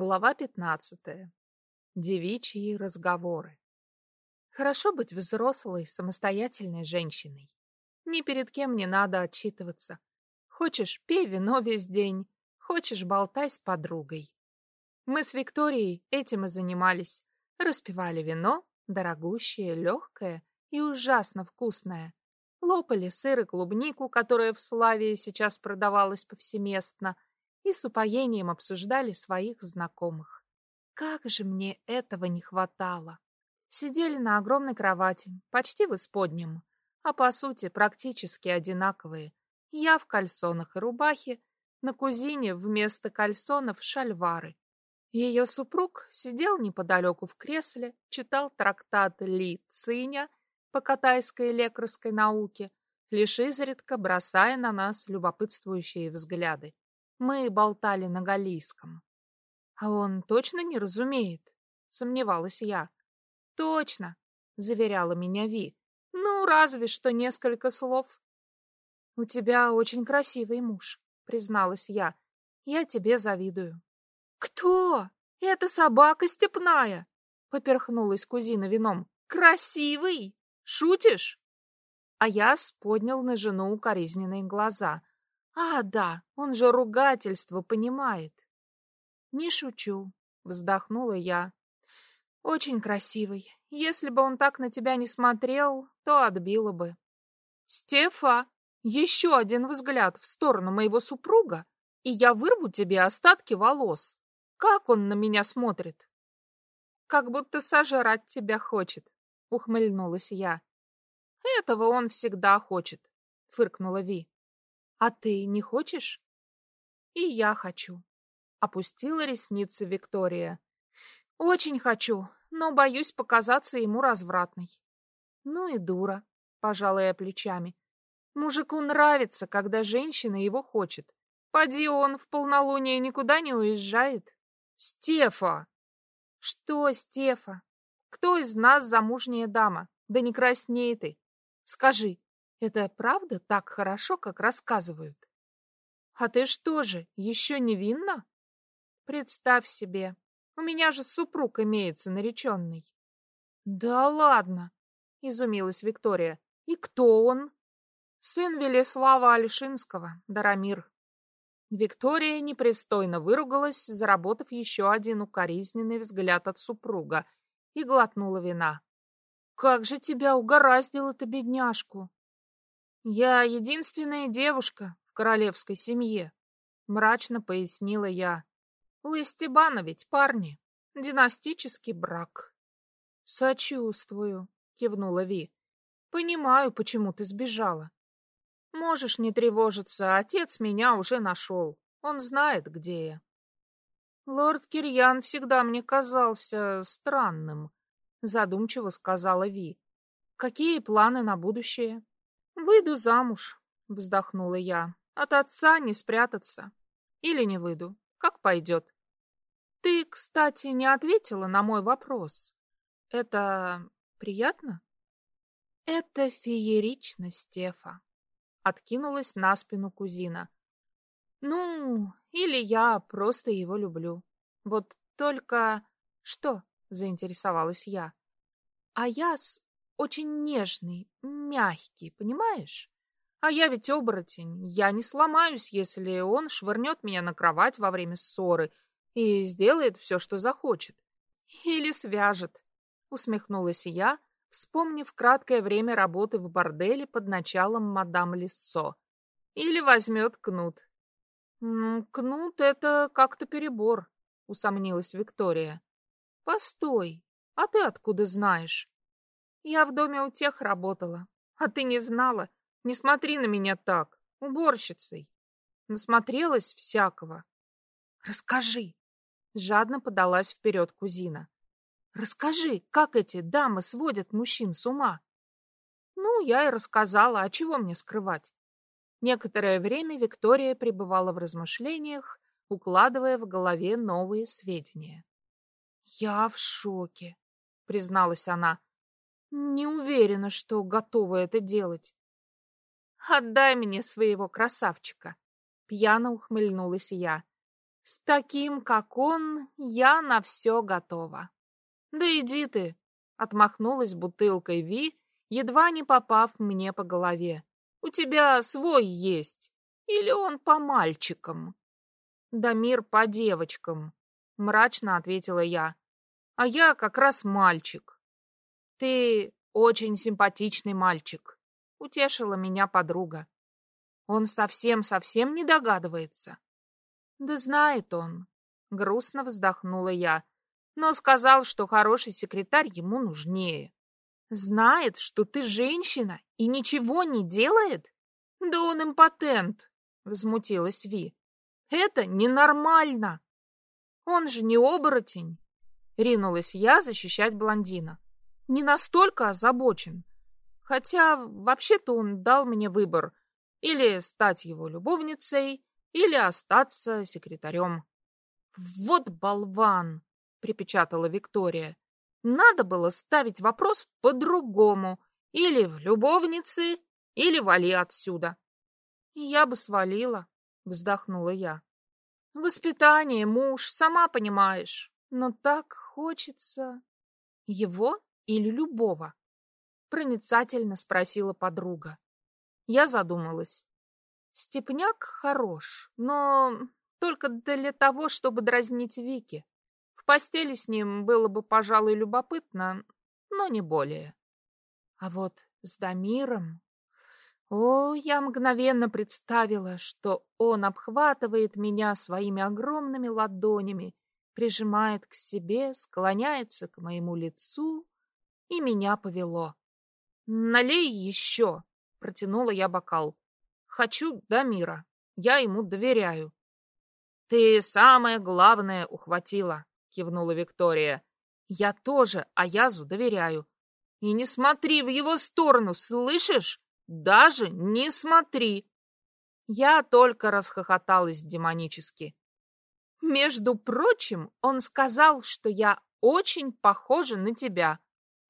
Глава пятнадцатая. Девичьи разговоры. Хорошо быть взрослой, самостоятельной женщиной. Ни перед кем не надо отчитываться. Хочешь, пей вино весь день, хочешь, болтай с подругой. Мы с Викторией этим и занимались. Распивали вино, дорогущее, легкое и ужасно вкусное. Лопали сыр и клубнику, которая в Славии сейчас продавалась повсеместно, и с упоением обсуждали своих знакомых. Как же мне этого не хватало! Сидели на огромной кровати, почти в исподнем, а по сути практически одинаковые. Я в кальсонах и рубахе, на кузине вместо кальсонов шальвары. Ее супруг сидел неподалеку в кресле, читал трактат Ли Циня по катайской лекарской науке, лишь изредка бросая на нас любопытствующие взгляды. Мы болтали на галийском. А он точно не разумеет? Сомневалась я. Точно, заверяла меня Ви. Ну, разве что несколько слов. У тебя очень красивый муж, призналась я. Я тебе завидую. Кто? Это собака степная, поперхнулась кузина вином. Красивый? Шутишь? А я поднял на жену укоризненные глаза. А, да, он же ругательство понимает. Не шучу, вздохнула я. Очень красивый. Если бы он так на тебя не смотрел, то отбило бы. Стефа, еще один взгляд в сторону моего супруга, и я вырву тебе остатки волос. Как он на меня смотрит? Как будто сожрать тебя хочет, ухмыльнулась я. Этого он всегда хочет, фыркнула Ви. А ты не хочешь? И я хочу. Опустила ресницы Виктория. Очень хочу, но боюсь показаться ему развратной. Ну и дура, пожала я плечами. Мужику нравится, когда женщина его хочет. Поди он в полнолуние никуда не уезжает. Стефа! Что, Стефа? Кто из нас замужняя дама? Да не красней ты. Скажи, это правда так хорошо, как рассказывают? А ты что же, еще невинна? Представь себе, у меня же супруг имеется нареченный. Да ладно, изумилась Виктория. И кто он? Сын Велеслава Альшинского, Дарамир. Виктория непристойно выругалась, заработав еще один укоризненный взгляд от супруга, и глотнула вина. «Как же тебя угораздило-то, бедняжку!» «Я единственная девушка в королевской семье», — мрачно пояснила я. «У Эстебана ведь парни. Династический брак». «Сочувствую», — кивнула Ви. «Понимаю, почему ты сбежала. Можешь не тревожиться, отец меня уже нашел. Он знает, где я». «Лорд Кирьян всегда мне казался странным», — задумчиво сказала Ви. «Какие планы на будущее?» «Выйду замуж», — вздохнула я. «От отца не спрятаться. Или не выйду. Как пойдет». «Ты, кстати, не ответила на мой вопрос. Это приятно?» «Это феерично, Стефа», — откинулась на спину кузина. «Ну, или я просто его люблю. Вот только...» «Что?» — заинтересовалась я. «А я с очень нежный, мягкий, понимаешь? А я ведь оборотень, я не сломаюсь, если он швырнет меня на кровать во время ссоры и сделает все, что захочет. Или свяжет, усмехнулась я, вспомнив краткое время работы в борделе под началом мадам Лиссо. Или возьмет кнут. «Кнут — это как-то перебор», — усомнилась Виктория. «Постой, а ты откуда знаешь?» Я в доме у тех работала. А ты не знала? Не смотри на меня так. Уборщицей. Насмотрелась всякого. Расскажи. Жадно подалась вперед кузина. Расскажи, как эти дамы сводят мужчин с ума? Ну, я и рассказала, а чего мне скрывать? Некоторое время Виктория пребывала в размышлениях, укладывая в голове новые сведения. «Я в шоке», — призналась она. Не уверена, что готова это делать. Отдай мне своего красавчика. Пьяно ухмыльнулась я. С таким, как он, я на все готова. Да иди ты, отмахнулась бутылкой Ви, едва не попав мне по голове. У тебя свой есть. Или он по мальчикам? Да мир по девочкам, мрачно ответила я. А я как раз мальчик. Ты очень симпатичный мальчик, утешила меня подруга. Он совсем-совсем не догадывается. Да знает он. Грустно вздохнула я, но сказал, что хороший секретарь ему нужнее. Знает, что ты женщина и ничего не делает? Да он импотент, возмутилась Ви. Это ненормально. Он же не оборотень. Ринулась я защищать блондина. Не настолько озабочен. Хотя вообще-то он дал мне выбор. Или стать его любовницей, или остаться секретарем. «Вот болван!» — припечатала Виктория. «Надо было ставить вопрос по-другому. Или в любовнице, или вали отсюда». «Я бы свалила», — вздохнула я. «Воспитание, муж, сама понимаешь. Но так хочется...» «Его или любого?» — проницательно спросила подруга. Я задумалась. Степняк хорош, но только для того, чтобы дразнить Вики. В постели с ним было бы, пожалуй, любопытно, но не более. А вот с Дамиром... О, я мгновенно представила, что он обхватывает меня своими огромными ладонями, прижимает к себе, склоняется к моему лицу, и меня повело. «Налей еще!» — протянула я бокал. Хочу до мира. Я ему доверяю. Ты самое главное ухватила, кивнула Виктория. Я тоже Аязу доверяю. И не смотри в его сторону, слышишь? Даже не смотри. Я только расхохоталась демонически. Между прочим, он сказал, что я очень похожа на тебя.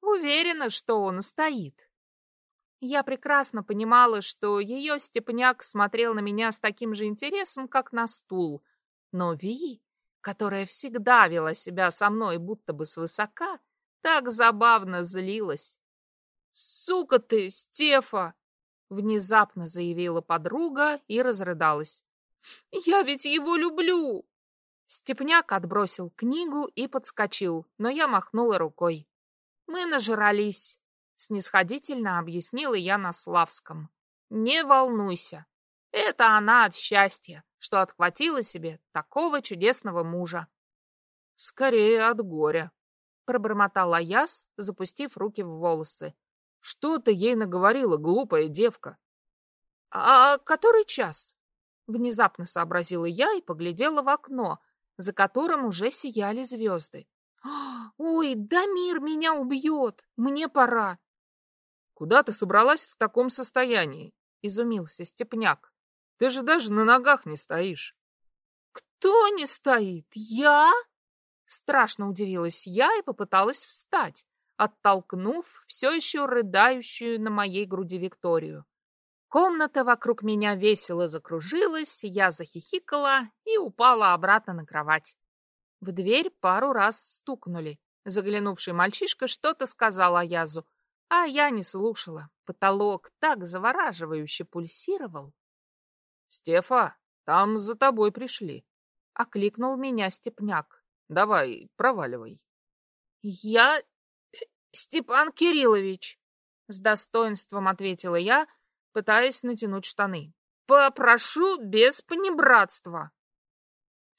Уверена, что он устоит. Я прекрасно понимала, что ее степняк смотрел на меня с таким же интересом, как на стул. Но Ви, которая всегда вела себя со мной будто бы свысока, так забавно злилась. «Сука ты, Стефа!» — внезапно заявила подруга и разрыдалась. «Я ведь его люблю!» Степняк отбросил книгу и подскочил, но я махнула рукой. Мы нажрались, снисходительно объяснила я на славском. Не волнуйся. Это она от счастья, что отхватила себе такого чудесного мужа. Скорее от горя, пробормотала Яс, запустив руки в волосы. Что ты ей наговорила, глупая девка? А который час? Внезапно сообразила я и поглядела в окно, за которым уже сияли звезды. «Ой, Дамир меня убьет! Мне пора!» Куда ты собралась в таком состоянии? Изумился Степняк. Ты же даже на ногах не стоишь. Кто не стоит? Я? Страшно удивилась я и попыталась встать, оттолкнув все еще рыдающую на моей груди Викторию. Комната вокруг меня весело закружилась, я захихикала и упала обратно на кровать. В дверь пару раз стукнули. Заглянувший мальчишка что-то сказал Аязу, а я не слушала. Потолок так завораживающе пульсировал. «Стефа, там за тобой пришли», — окликнул меня Степняк. «Давай, проваливай». «Я... Степан Кириллович», — с достоинством ответила я, пытаясь натянуть штаны. «Попрошу без понебратства».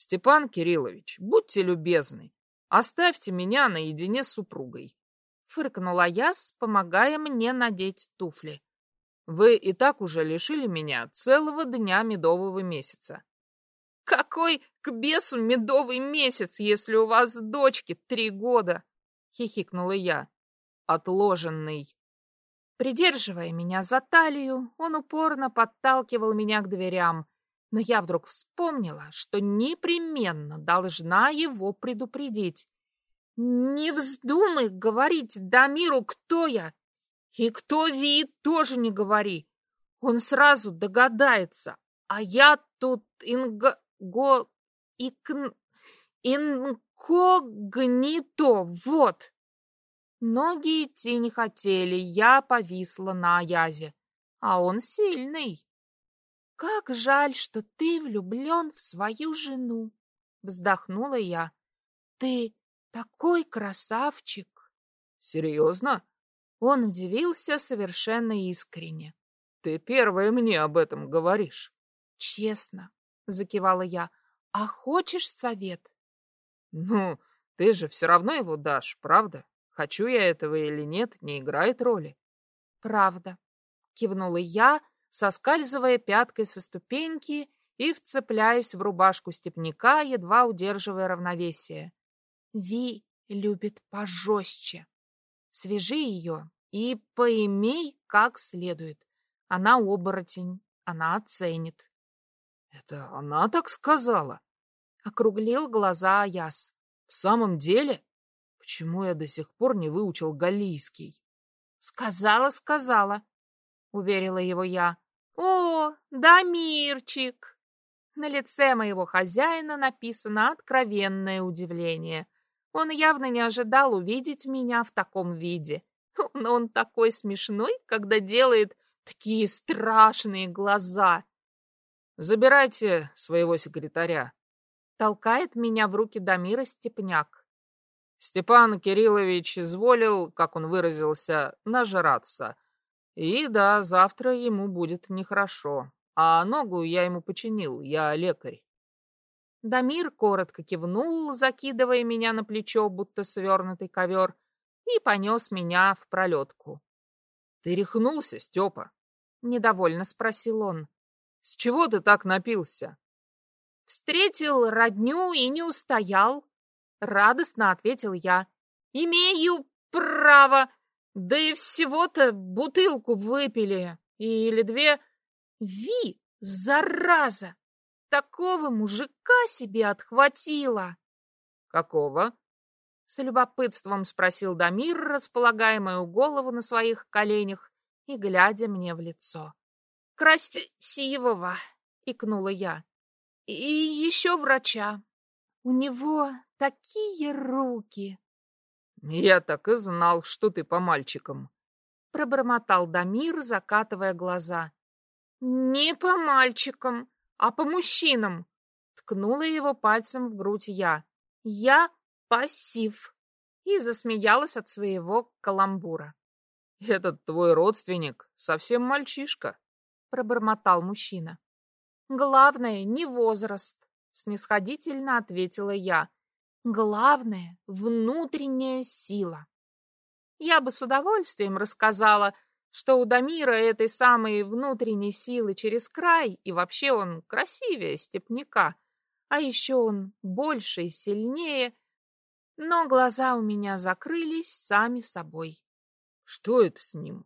«Степан Кириллович, будьте любезны, оставьте меня наедине с супругой фыркнула Яс, помогая мне надеть туфли. Вы и так уже лишили меня целого дня медового месяца. Какой к бесу медовый месяц, если у вас дочки три года? Хихикнула я. Отложенный. Придерживая меня за талию, он упорно подталкивал меня к дверям, но я вдруг вспомнила, что непременно должна его предупредить. Не вздумай говорить Дамиру, кто я. И кто Ви, тоже не говори. Он сразу догадается. А я тут инго... го... икн... инкогнито, вот. Ноги идти не хотели, я повисла на Аязе, а он сильный. Как жаль, что ты влюблен в свою жену, вздохнула я. Ты такой красавчик. Серьезно? Он удивился совершенно искренне. Ты первая мне об этом говоришь. Честно, закивала я. А хочешь совет? Ну, ты же все равно его дашь, правда? Хочу я этого или нет, не играет роли. Правда, кивнула я, соскальзывая пяткой со ступеньки и вцепляясь в рубашку степняка, едва удерживая равновесие. Ви любит пожестче. Свяжи ее и поимей как следует. Она оборотень, она оценит. — Это она так сказала? — округлил глаза Аяс. — В самом деле? Почему я до сих пор не выучил галлийский? — Сказала, сказала, — уверила его я. — О, да мирчик! На лице моего хозяина написано откровенное удивление. Он явно не ожидал увидеть меня в таком виде. Но он такой смешной, когда делает такие страшные глаза. «Забирайте своего секретаря», — толкает меня в руки Дамира Степняк. Степан Кириллович изволил, как он выразился, нажраться. И да, завтра ему будет нехорошо. А ногу я ему починил, я лекарь. Дамир коротко кивнул, закидывая меня на плечо, будто свернутый ковер, и понес меня в пролетку. — Ты рехнулся, Степа? — недовольно спросил он. — С чего ты так напился? — Встретил родню и не устоял, — радостно ответил я. — Имею право, да и всего-то бутылку выпили, или две. Ви, зараза! Такого мужика себе отхватила. Какого? С любопытством спросил Дамир, располагая мою голову на своих коленях и глядя мне в лицо. Красивого, икнула я. И еще врача. У него такие руки. Я так и знал, что ты по мальчикам. Пробормотал Дамир, закатывая глаза. Не по мальчикам, а по мужчинам. Ткнула его пальцем в грудь я. Я пассив. И засмеялась от своего каламбура. Этот твой родственник совсем мальчишка, пробормотал мужчина. Главное не возраст, снисходительно ответила я. Главное внутренняя сила. Я бы с удовольствием рассказала, что у Дамира этой самой внутренней силы через край, и вообще он красивее степняка, а еще он больше и сильнее, но глаза у меня закрылись сами собой. «Что это с ним?»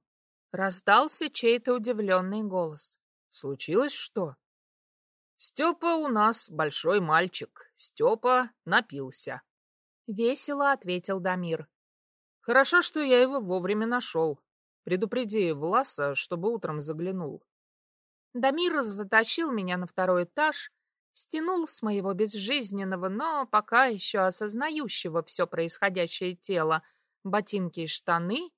Раздался чей-то удивленный голос. «Случилось что?» «Степа у нас большой мальчик. Степа напился». Весело ответил Дамир. «Хорошо, что я его вовремя нашел. Предупреди Власа, чтобы утром заглянул. Дамир заточил меня на второй этаж, стянул с моего безжизненного, но пока еще осознающего все происходящее тела ботинки и штаны,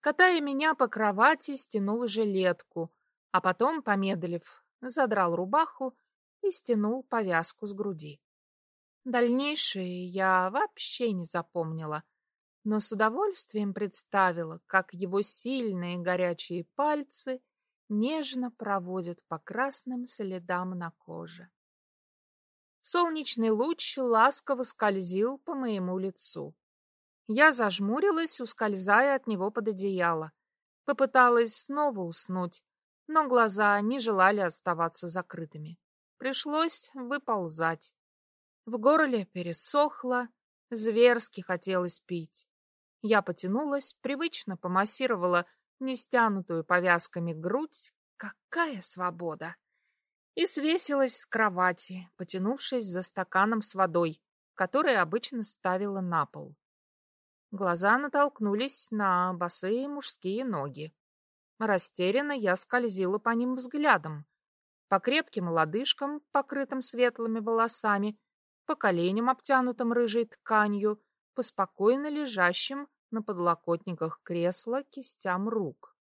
катая меня по кровати, стянул жилетку, а потом, помедлив, задрал рубаху и стянул повязку с груди. Дальнейшее я вообще не запомнила — но с удовольствием представила, как его сильные горячие пальцы нежно проводят по красным следам на коже. Солнечный луч ласково скользил по моему лицу. Я зажмурилась, ускользая от него под одеяло. Попыталась снова уснуть, но глаза не желали оставаться закрытыми. Пришлось выползать. В горле пересохло, зверски хотелось пить. Я потянулась, привычно помассировала нестянутую повязками грудь. Какая свобода! И свесилась с кровати, потянувшись за стаканом с водой, который обычно ставила на пол. Глаза натолкнулись на босые мужские ноги. Растерянно я скользила по ним взглядом. По крепким лодыжкам, покрытым светлыми волосами, по коленям, обтянутым рыжей тканью, по спокойно лежащим на подлокотниках кресла кистям рук.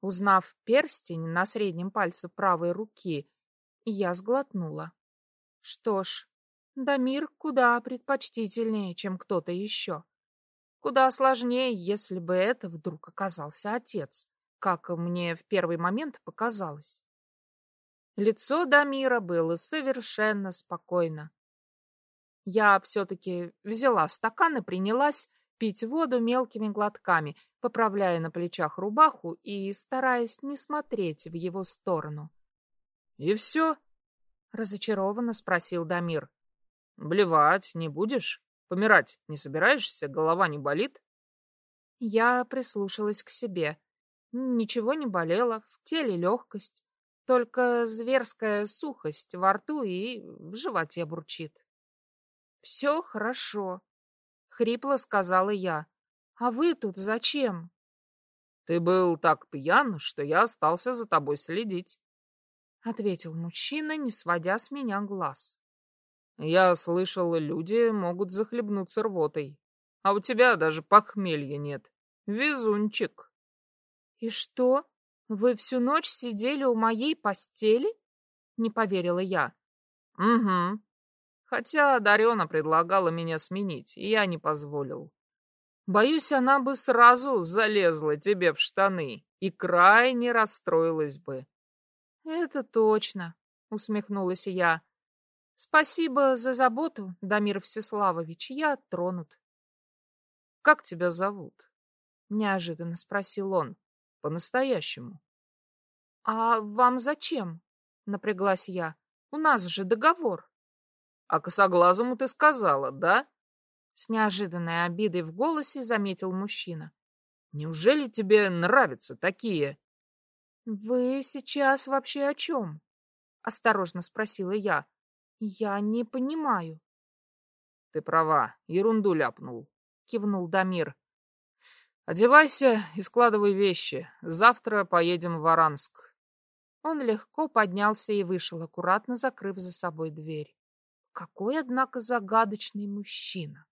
Узнав перстень на среднем пальце правой руки, я сглотнула. Что ж, Дамир куда предпочтительнее, чем кто-то еще. Куда сложнее, если бы это вдруг оказался отец, как мне в первый момент показалось. Лицо Дамира было совершенно спокойно. Я все-таки взяла стакан и принялась пить воду мелкими глотками, поправляя на плечах рубаху и стараясь не смотреть в его сторону. — И все? — разочарованно спросил Дамир. — Блевать не будешь? Помирать не собираешься? Голова не болит? Я прислушалась к себе. Ничего не болело, в теле легкость, только зверская сухость во рту и в животе бурчит. «Все хорошо», — хрипло сказала я. «А вы тут зачем?» «Ты был так пьян, что я остался за тобой следить», — ответил мужчина, не сводя с меня глаз. «Я слышал, люди могут захлебнуться рвотой, а у тебя даже похмелья нет. Везунчик». «И что, вы всю ночь сидели у моей постели?» — не поверила я. «Угу», Хотя Дарена предлагала меня сменить, и я не позволил. Боюсь, она бы сразу залезла тебе в штаны и крайне расстроилась бы. — Это точно, — усмехнулась я. — Спасибо за заботу, Дамир Всеславович, я тронут. — Как тебя зовут? — неожиданно спросил он. — По-настоящему. — А вам зачем? — напряглась я. — У нас же договор. А косоглазому ты сказала, да? С неожиданной обидой в голосе заметил мужчина. Неужели тебе нравятся такие? Вы сейчас вообще о чем? Осторожно спросила я. Я не понимаю. Ты права, ерунду ляпнул, кивнул Дамир. Одевайся и складывай вещи. Завтра поедем в Варанск. Он легко поднялся и вышел, аккуратно закрыв за собой дверь. Какой, однако, загадочный мужчина.